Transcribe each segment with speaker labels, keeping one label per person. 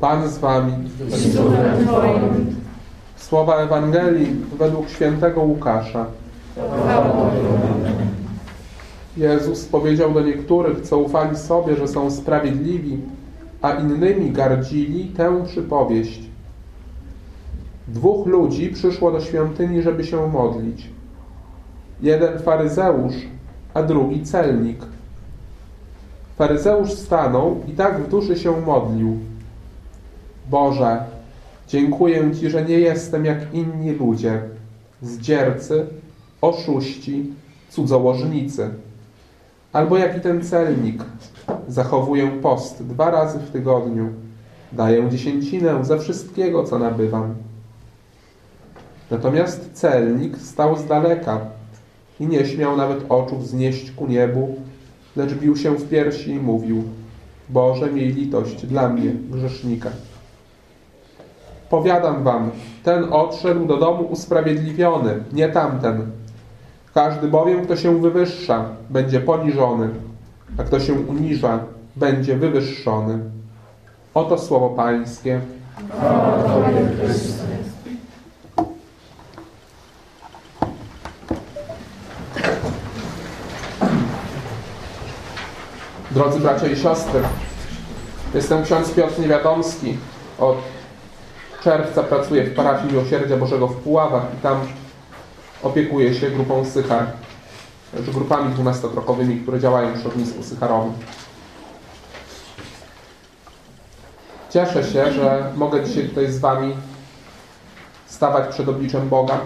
Speaker 1: Pan z wami. Słowa Ewangelii według świętego Łukasza. Jezus powiedział do niektórych, co ufali sobie, że są sprawiedliwi, a innymi gardzili tę przypowieść. Dwóch ludzi przyszło do świątyni, żeby się modlić. Jeden faryzeusz, a drugi celnik. Faryzeusz stanął i tak w duszy się modlił. Boże, dziękuję Ci, że nie jestem jak inni ludzie, zdziercy, oszuści, cudzołożnicy. Albo jak i ten celnik, zachowuję post dwa razy w tygodniu, daję dziesięcinę ze wszystkiego, co nabywam. Natomiast celnik stał z daleka i nie śmiał nawet oczu wznieść ku niebu, lecz bił się w piersi i mówił: Boże, miej litość dla mnie, grzesznika. Powiadam wam, ten odszedł do domu usprawiedliwiony, nie tamten. Każdy bowiem, kto się wywyższa, będzie poniżony, a kto się uniża, będzie wywyższony. Oto słowo Pańskie. Drodzy bracia i siostry, jestem ksiądz Piotr Niewiadomski. Od czerwca pracuję w parafii Miłosierdzia Bożego w Puławach i tam opiekuję się grupą Sychar, znaczy grupami dwunastokrokowymi, które działają przy ognisku Sycharowym. Cieszę się, że mogę dzisiaj tutaj z Wami stawać przed obliczem Boga,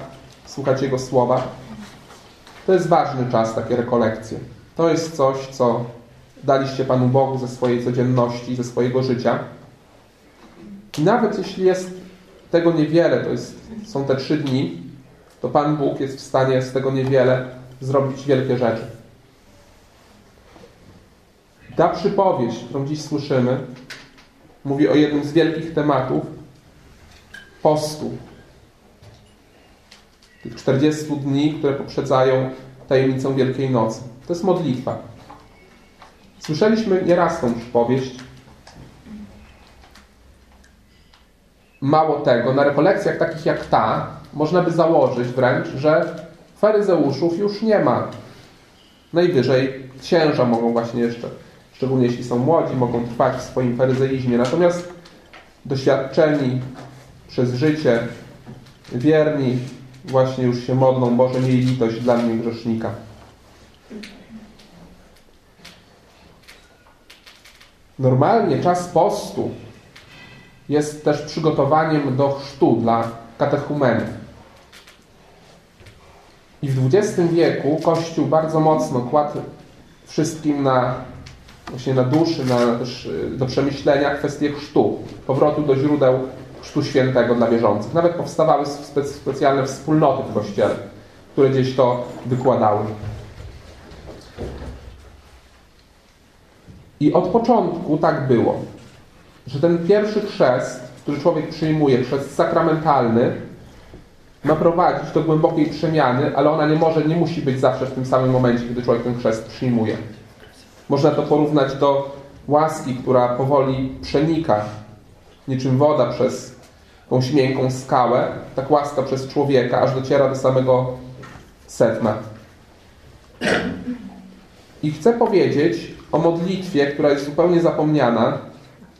Speaker 1: słuchać Jego słowa. To jest ważny czas, takie rekolekcje. To jest coś, co daliście Panu Bogu ze swojej codzienności, ze swojego życia. I nawet jeśli jest tego niewiele, to jest, są te trzy dni, to Pan Bóg jest w stanie z tego niewiele zrobić wielkie rzeczy. Ta przypowieść, którą dziś słyszymy, mówi o jednym z wielkich tematów postu. Tych 40 dni, które poprzedzają tajemnicę Wielkiej Nocy. To jest modlitwa. Słyszeliśmy nieraz tą przypowieść. Mało tego, na rekolekcjach takich jak ta, można by założyć wręcz, że faryzeuszów już nie ma. Najwyżej księża mogą właśnie jeszcze, szczególnie jeśli są młodzi, mogą trwać w swoim faryzeizmie. Natomiast doświadczeni przez życie, wierni, właśnie już się modlą, Boże, miej litość dla mnie grzesznika. Normalnie czas postu jest też przygotowaniem do chrztu dla katechumenów. I w XX wieku Kościół bardzo mocno kładł wszystkim na, właśnie na duszy, na, do przemyślenia kwestię chrztu, powrotu do źródeł chrztu świętego dla wierzących. Nawet powstawały spe, specjalne wspólnoty w Kościele, które gdzieś to wykładały. I od początku tak było, że ten pierwszy chrzest, który człowiek przyjmuje, chrzest sakramentalny, ma prowadzić do głębokiej przemiany, ale ona nie może, nie musi być zawsze w tym samym momencie, kiedy człowiek ten chrzest przyjmuje. Można to porównać do łaski, która powoli przenika, niczym woda przez tą miękką skałę, tak łaska przez człowieka, aż dociera do samego sedna. I chcę powiedzieć o modlitwie, która jest zupełnie zapomniana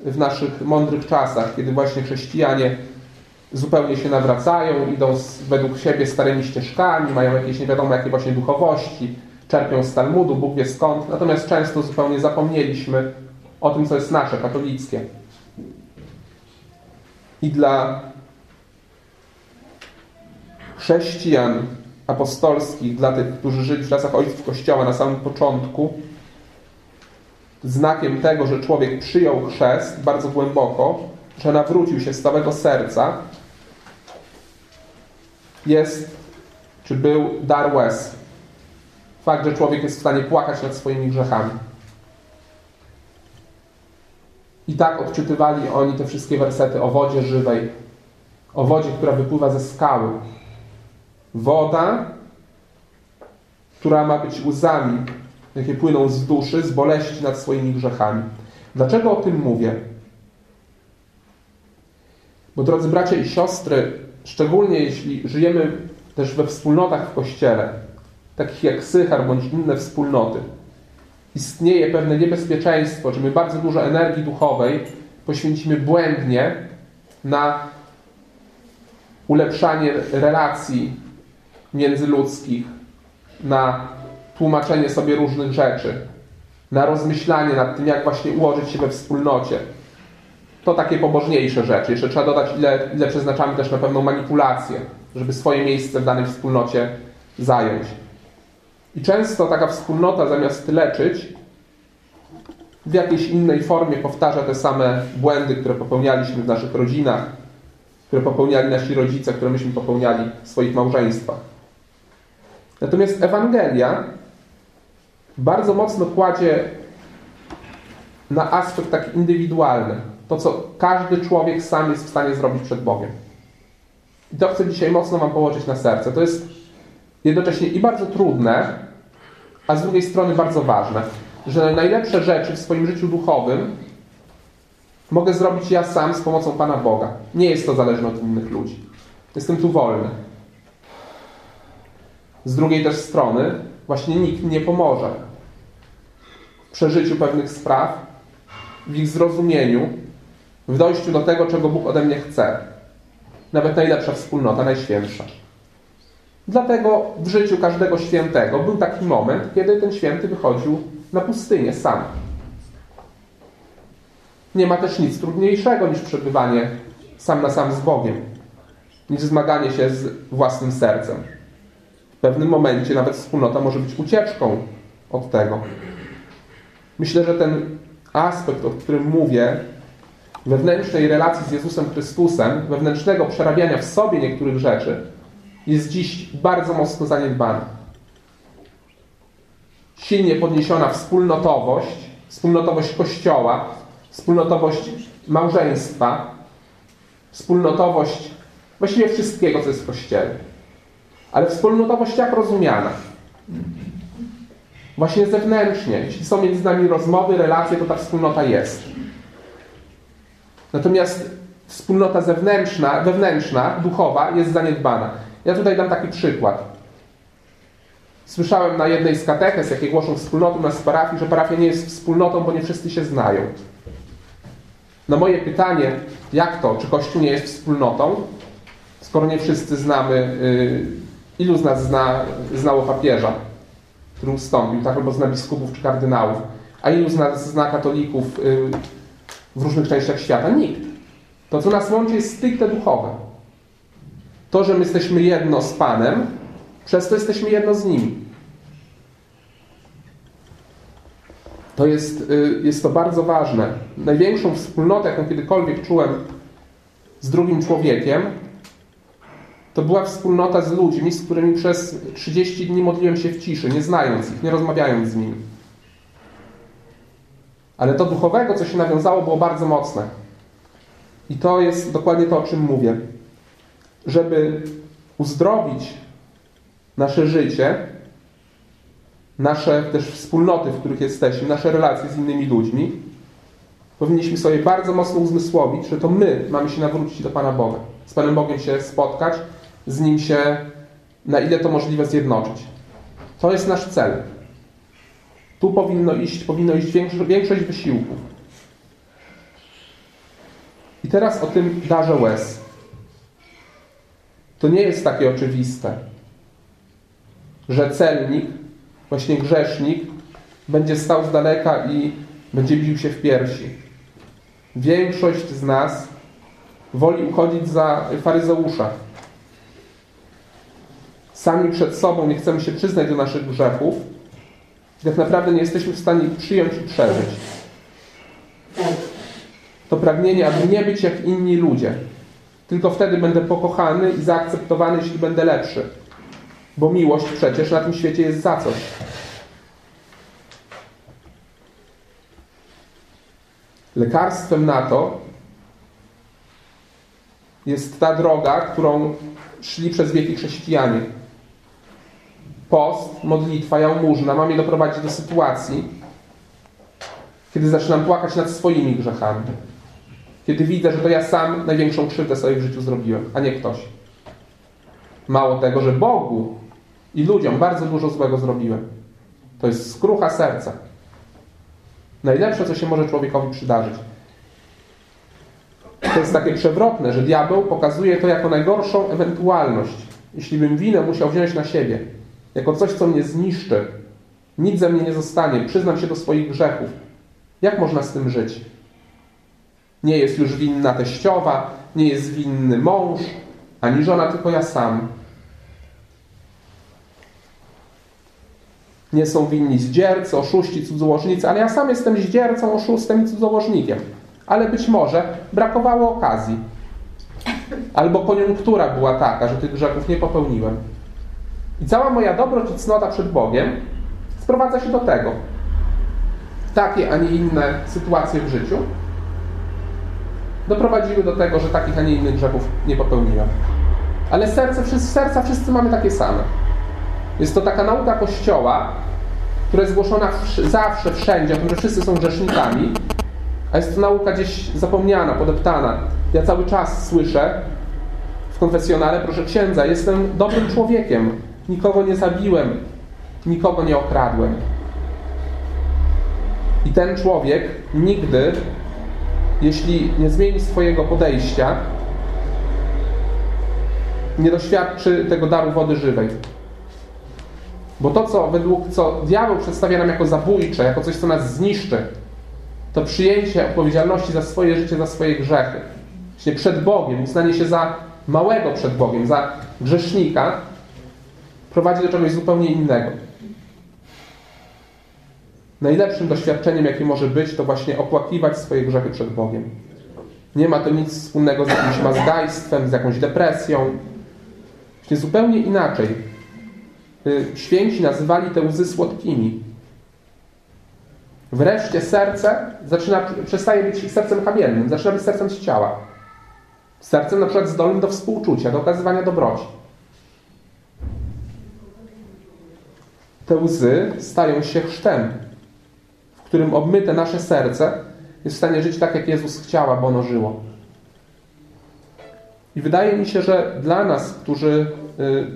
Speaker 1: w naszych mądrych czasach, kiedy właśnie chrześcijanie zupełnie się nawracają, idą z, według siebie starymi ścieżkami, mają jakieś nie wiadomo jakie właśnie duchowości, czerpią z Talmudu, Bóg wie skąd, natomiast często zupełnie zapomnieliśmy o tym, co jest nasze, katolickie. I dla chrześcijan apostolskich, dla tych, którzy żyli w czasach ojców Kościoła na samym początku, znakiem tego, że człowiek przyjął chrzest bardzo głęboko, że nawrócił się z całego serca, jest, czy był dar łez. Fakt, że człowiek jest w stanie płakać nad swoimi grzechami. I tak odczytywali oni te wszystkie wersety o wodzie żywej, o wodzie, która wypływa ze skały. Woda, która ma być łzami, jakie płyną z duszy, z boleści nad swoimi grzechami. Dlaczego o tym mówię? Bo drodzy bracia i siostry, szczególnie jeśli żyjemy też we wspólnotach w Kościele, takich jak Sychar bądź inne wspólnoty, istnieje pewne niebezpieczeństwo, że my bardzo dużo energii duchowej poświęcimy błędnie na ulepszanie relacji międzyludzkich, na tłumaczenie sobie różnych rzeczy, na rozmyślanie nad tym, jak właśnie ułożyć się we wspólnocie. To takie pobożniejsze rzeczy. Jeszcze trzeba dodać, ile, ile przeznaczamy też na pewną manipulację, żeby swoje miejsce w danej wspólnocie zająć. I często taka wspólnota zamiast leczyć, w jakiejś innej formie powtarza te same błędy, które popełnialiśmy w naszych rodzinach, które popełniali nasi rodzice, które myśmy popełniali w swoich małżeństwach. Natomiast Ewangelia bardzo mocno kładzie na aspekt taki indywidualny. To, co każdy człowiek sam jest w stanie zrobić przed Bogiem. I to chcę dzisiaj mocno Wam położyć na serce. To jest jednocześnie i bardzo trudne, a z drugiej strony bardzo ważne, że najlepsze rzeczy w swoim życiu duchowym mogę zrobić ja sam z pomocą Pana Boga. Nie jest to zależne od innych ludzi. Jestem tu wolny. Z drugiej też strony właśnie nikt nie pomoże przeżyciu pewnych spraw, w ich zrozumieniu, w dojściu do tego, czego Bóg ode mnie chce. Nawet najlepsza wspólnota, najświętsza. Dlatego w życiu każdego świętego był taki moment, kiedy ten święty wychodził na pustynię sam. Nie ma też nic trudniejszego niż przebywanie sam na sam z Bogiem, niż zmaganie się z własnym sercem. W pewnym momencie nawet wspólnota może być ucieczką od tego. Myślę, że ten aspekt, o którym mówię, wewnętrznej relacji z Jezusem Chrystusem, wewnętrznego przerabiania w sobie niektórych rzeczy, jest dziś bardzo mocno zaniedbany. Silnie podniesiona wspólnotowość, wspólnotowość Kościoła, wspólnotowość małżeństwa, wspólnotowość właściwie wszystkiego, co jest w Kościele. Ale wspólnotowość jak rozumiana? Właśnie zewnętrznie. Jeśli są między nami rozmowy, relacje, to ta wspólnota jest. Natomiast wspólnota zewnętrzna, wewnętrzna, duchowa jest zaniedbana. Ja tutaj dam taki przykład. Słyszałem na jednej z katechez, jakie głoszą wspólnoty nas w parafii, że parafia nie jest wspólnotą, bo nie wszyscy się znają. Na moje pytanie, jak to, czy Kościół nie jest wspólnotą, skoro nie wszyscy znamy, yy, ilu z nas zna, znało papieża, który ustąpił, tak, albo zna biskupów czy kardynałów, a ilu z nas zna katolików yy, w różnych częściach świata? Nikt. To, co nas łączy, jest stricte duchowe. To, że my jesteśmy jedno z Panem, przez to jesteśmy jedno z Nim. To jest, y, jest to bardzo ważne. Największą wspólnotę, jaką kiedykolwiek czułem z drugim człowiekiem, to była wspólnota z ludźmi, z którymi przez 30 dni modliłem się w ciszy, nie znając ich, nie rozmawiając z nimi. Ale to duchowego, co się nawiązało, było bardzo mocne. I to jest dokładnie to, o czym mówię. Żeby uzdrowić nasze życie, nasze też wspólnoty, w których jesteśmy, nasze relacje z innymi ludźmi, powinniśmy sobie bardzo mocno uzmysłowić, że to my mamy się nawrócić do Pana Boga. Z Panem Bogiem się spotkać, z Nim się na ile to możliwe zjednoczyć. To jest nasz cel. Tu powinno iść, powinno iść większość, większość wysiłków. I teraz o tym darze łez. To nie jest takie oczywiste, że celnik, właśnie grzesznik, będzie stał z daleka i będzie bił się w piersi. Większość z nas woli uchodzić za faryzeusza. Sami przed sobą nie chcemy się przyznać do naszych grzechów, tak naprawdę nie jesteśmy w stanie ich przyjąć i przeżyć. To pragnienie, aby nie być jak inni ludzie. Tylko wtedy będę pokochany i zaakceptowany, jeśli będę lepszy. Bo miłość przecież na tym świecie jest za coś. Lekarstwem na to jest ta droga, którą szli przez wieki chrześcijanie. Post, modlitwa, jałmużna ma mnie doprowadzić do sytuacji, kiedy zaczynam płakać nad swoimi grzechami. Kiedy widzę, że to ja sam największą krzywdę sobie w życiu zrobiłem, a nie ktoś. Mało tego, że Bogu i ludziom bardzo dużo złego zrobiłem. To jest skrucha serca. Najlepsze, co się może człowiekowi przydarzyć. To jest takie przewrotne, że diabeł pokazuje to jako najgorszą ewentualność. Jeśli bym winę musiał wziąć na siebie, jako coś, co mnie zniszczy, nic ze mnie nie zostanie, przyznam się do swoich grzechów. Jak można z tym żyć? Nie jest już winna teściowa, nie jest winny mąż, ani żona, tylko ja sam. Nie są winni zdziercy, oszuści, cudzołożnicy, ale ja sam jestem zdziercą, oszustem i cudzołożnikiem. Ale być może brakowało okazji. Albo koniunktura była taka, że tych grzechów nie popełniłem. I cała moja dobroć i cnota przed Bogiem sprowadza się do tego. Takie, a nie inne sytuacje w życiu doprowadziły do tego, że takich, a nie innych grzechów nie popełniłem. Ale serce, serca wszyscy mamy takie same. Jest to taka nauka Kościoła, która jest głoszona zawsze, wszędzie, o tym, że wszyscy są grzesznikami, a jest to nauka gdzieś zapomniana, podeptana. Ja cały czas słyszę w konfesjonale, proszę księdza, jestem dobrym człowiekiem, nikogo nie zabiłem, nikogo nie okradłem. I ten człowiek nigdy, jeśli nie zmieni swojego podejścia, nie doświadczy tego daru wody żywej. Bo to, co według co diabeł przedstawia nam jako zabójcze, jako coś, co nas zniszczy, to przyjęcie odpowiedzialności za swoje życie, za swoje grzechy. Właśnie przed Bogiem, uznanie się za małego przed Bogiem, za grzesznika, prowadzi do czegoś zupełnie innego. Najlepszym doświadczeniem, jakie może być, to właśnie opłakiwać swoje grzechy przed Bogiem. Nie ma to nic wspólnego z jakimś mazdajstwem, z jakąś depresją. Właśnie zupełnie inaczej. Y, święci nazywali te łzy słodkimi. Wreszcie serce zaczyna, przestaje być sercem kamiennym, zaczyna być sercem z ciała. Sercem na przykład zdolnym do współczucia, do okazywania dobroci. Te łzy stają się chrztem, w którym obmyte nasze serce jest w stanie żyć tak, jak Jezus chciał, aby ono żyło. I wydaje mi się, że dla nas, którzy y,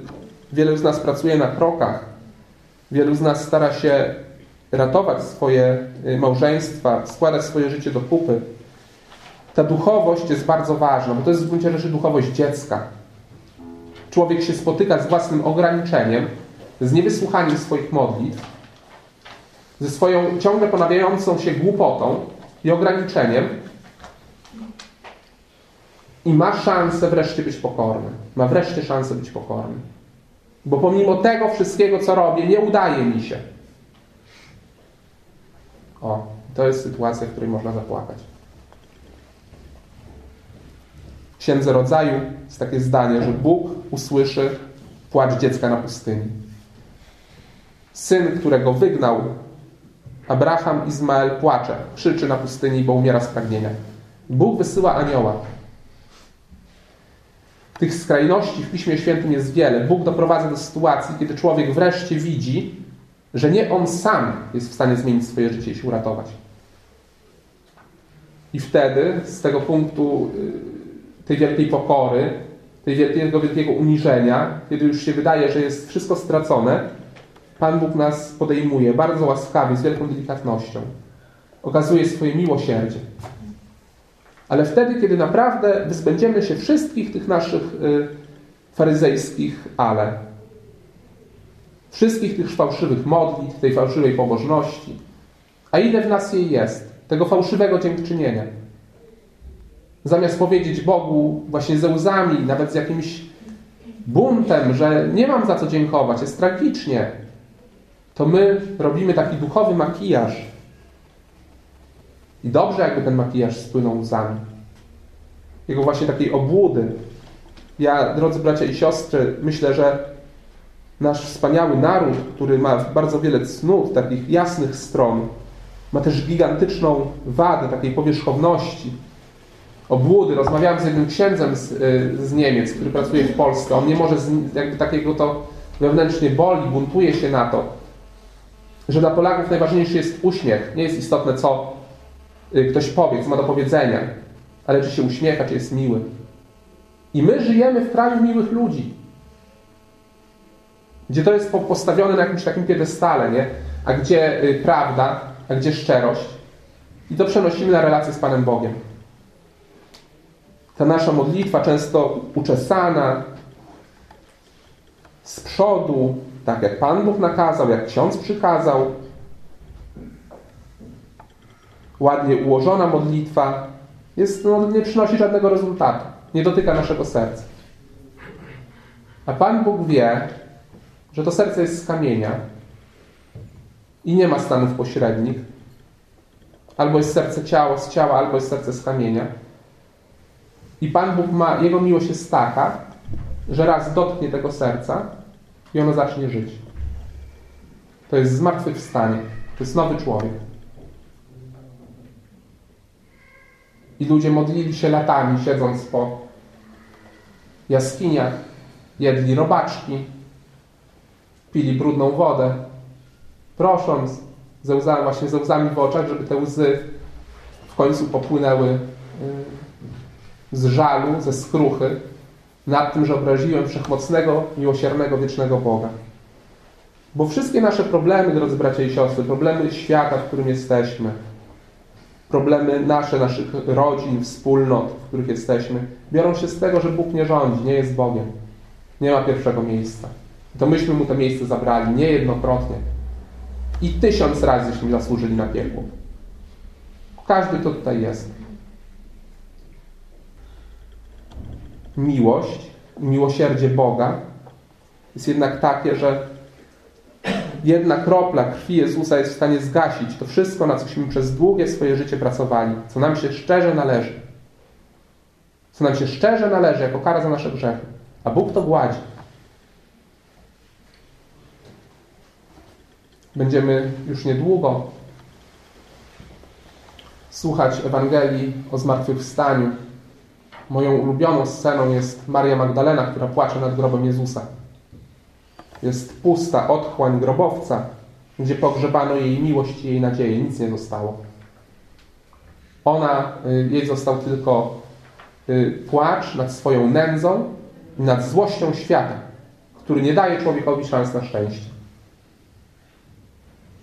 Speaker 1: wielu z nas pracuje na krokach, wielu z nas stara się ratować swoje y, małżeństwa, składać swoje życie do kupy. Ta duchowość jest bardzo ważna, bo to jest w gruncie rzeczy duchowość dziecka. Człowiek się spotyka z własnym ograniczeniem, z niewysłuchaniem swoich modlitw, ze swoją ciągle ponawiającą się głupotą i ograniczeniem i ma szansę wreszcie być pokorny. Ma wreszcie szansę być pokorny. Bo pomimo tego wszystkiego, co robię, nie udaje mi się. O, to jest sytuacja, w której można zapłakać. W Księdze Rodzaju jest takie zdanie, że Bóg usłyszy płacz dziecka na pustyni. Syn, którego wygnał Abraham, Izmael płacze, krzyczy na pustyni, bo umiera z pragnienia. Bóg wysyła anioła. Tych skrajności w Piśmie Świętym jest wiele. Bóg doprowadza do sytuacji, kiedy człowiek wreszcie widzi, że nie on sam jest w stanie zmienić swoje życie i się uratować. I wtedy z tego punktu y, tej wielkiej pokory, tej wielkiego, wielkiego uniżenia, kiedy już się wydaje, że jest wszystko stracone, Pan Bóg nas podejmuje bardzo łaskawie, z wielką delikatnością. Okazuje swoje miłosierdzie. Ale wtedy, kiedy naprawdę wyzbędziemy się wszystkich tych naszych y, faryzejskich ale, wszystkich tych fałszywych modlitw, tej fałszywej pobożności, a ile w nas jej jest, tego fałszywego dziękczynienia. Zamiast powiedzieć Bogu właśnie ze łzami, nawet z jakimś buntem, że nie mam za co dziękować, jest tragicznie, to my robimy taki duchowy makijaż. I dobrze, jakby ten makijaż spłynął łzami. Jego właśnie takiej obłudy. Ja, drodzy bracia i siostry, myślę, że nasz wspaniały naród, który ma bardzo wiele cnót, takich jasnych stron, ma też gigantyczną wadę takiej powierzchowności, obłudy. Rozmawiałem z jednym księdzem z, z Niemiec, który pracuje w Polsce. On nie może, z, jakby takiego to wewnętrznie boli, buntuje się na to, że dla Polaków najważniejszy jest uśmiech. Nie jest istotne, co y, ktoś powie, co ma do powiedzenia. ale czy się uśmiecha, czy jest miły. I my żyjemy w kraju miłych ludzi, gdzie to jest po- postawione na jakimś takim piedestale, nie? A gdzie y, prawda, a gdzie szczerość. I to przenosimy na relacje z Panem Bogiem. Ta nasza modlitwa często uczesana, z przodu, tak jak Pan Bóg nakazał, jak ksiądz przykazał, ładnie ułożona modlitwa, jest, no, nie przynosi żadnego rezultatu. Nie dotyka naszego serca. A Pan Bóg wie, że to serce jest z kamienia i nie ma stanów pośrednich. Albo jest serce ciało z ciała, albo jest serce z kamienia. I Pan Bóg ma, Jego miłość jest taka, że raz dotknie tego serca i ono zacznie żyć. To jest zmartwychwstanie. To jest nowy człowiek. I ludzie modlili się latami, siedząc po jaskiniach, jedli robaczki, pili brudną wodę, prosząc ze łzami, właśnie ze łzami w oczach, żeby te łzy w końcu popłynęły y, z żalu, ze skruchy nad tym, że obraziłem wszechmocnego, miłosiernego, wiecznego Boga. Bo wszystkie nasze problemy, drodzy bracia i siostry, problemy świata, w którym jesteśmy, problemy nasze, naszych rodzin, wspólnot, w których jesteśmy, biorą się z tego, że Bóg nie rządzi, nie jest Bogiem. Nie ma pierwszego miejsca. To myśmy Mu to miejsce zabrali, niejednokrotnie. I tysiąc razy żeśmy zasłużyli na piekło. Każdy, kto tutaj jest. Miłość miłosierdzie Boga jest jednak takie, że jedna kropla krwi Jezusa jest w stanie zgasić to wszystko, na cośmy przez długie swoje życie pracowali, co nam się szczerze należy. Co nam się szczerze należy jako kara za nasze grzechy. A Bóg to gładzi. Będziemy już niedługo słuchać Ewangelii o zmartwychwstaniu. Moją ulubioną sceną jest Maria Magdalena, która płacze nad grobem Jezusa. Jest pusta otchłań grobowca, gdzie pogrzebano jej miłość i jej nadzieję. Nic nie zostało. Ona, y, jej został tylko y, płacz nad swoją nędzą i nad złością świata, który nie daje człowiekowi szans na szczęście.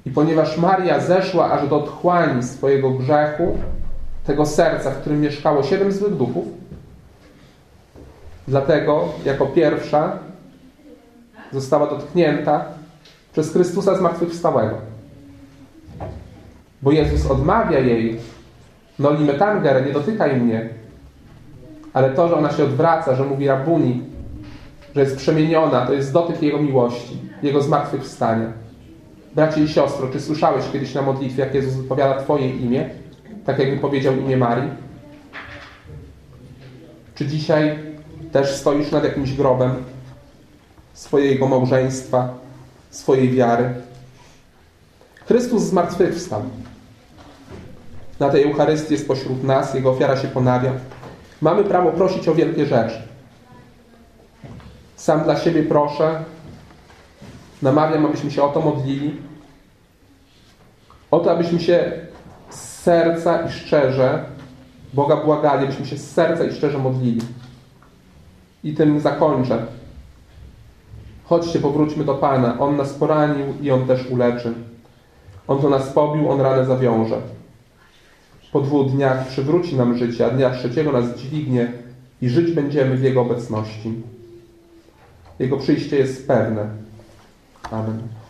Speaker 1: I ponieważ Maria zeszła aż do otchłani swojego grzechu, tego serca, w którym mieszkało siedem złych duchów, dlatego jako pierwsza została dotknięta przez Chrystusa zmartwychwstałego. Bo Jezus odmawia jej, no limetanger, nie dotykaj mnie, ale to, że ona się odwraca, że mówi rabuni, że jest przemieniona, to jest dotyk Jego miłości, Jego zmartwychwstania. Bracie i siostro, czy słyszałeś kiedyś na modlitwie, jak Jezus wypowiada Twoje imię, tak jakby powiedział imię Marii? Czy dzisiaj też stoisz nad jakimś grobem swojego małżeństwa, swojej wiary? Chrystus zmartwychwstał. Na tej Eucharystii jest pośród nas, Jego ofiara się ponawia. Mamy prawo prosić o wielkie rzeczy. Sam dla siebie proszę, namawiam, abyśmy się o to modlili. O to, abyśmy się z serca i szczerze Boga błagali, abyśmy się z serca i szczerze modlili. I tym zakończę. Chodźcie, powróćmy do Pana. On nas poranił i On też uleczy. On to nas pobił, On ranę zawiąże. Po dwóch dniach przywróci nam życie, a dnia trzeciego nas dźwignie i żyć będziemy w Jego obecności. Jego przyjście jest pewne. Amen.